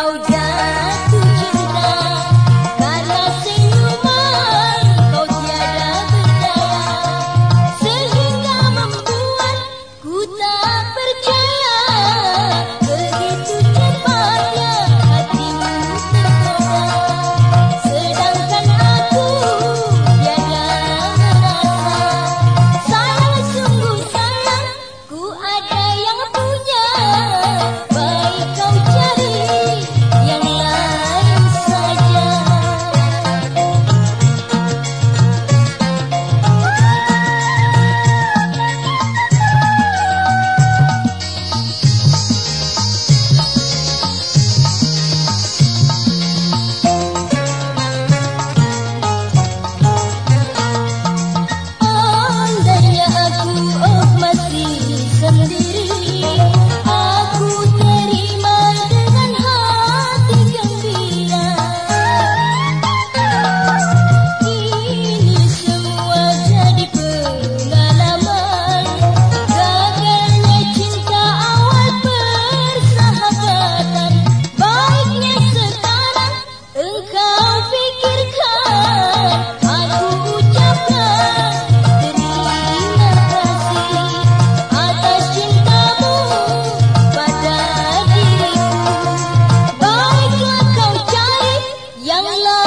Oh jauh الله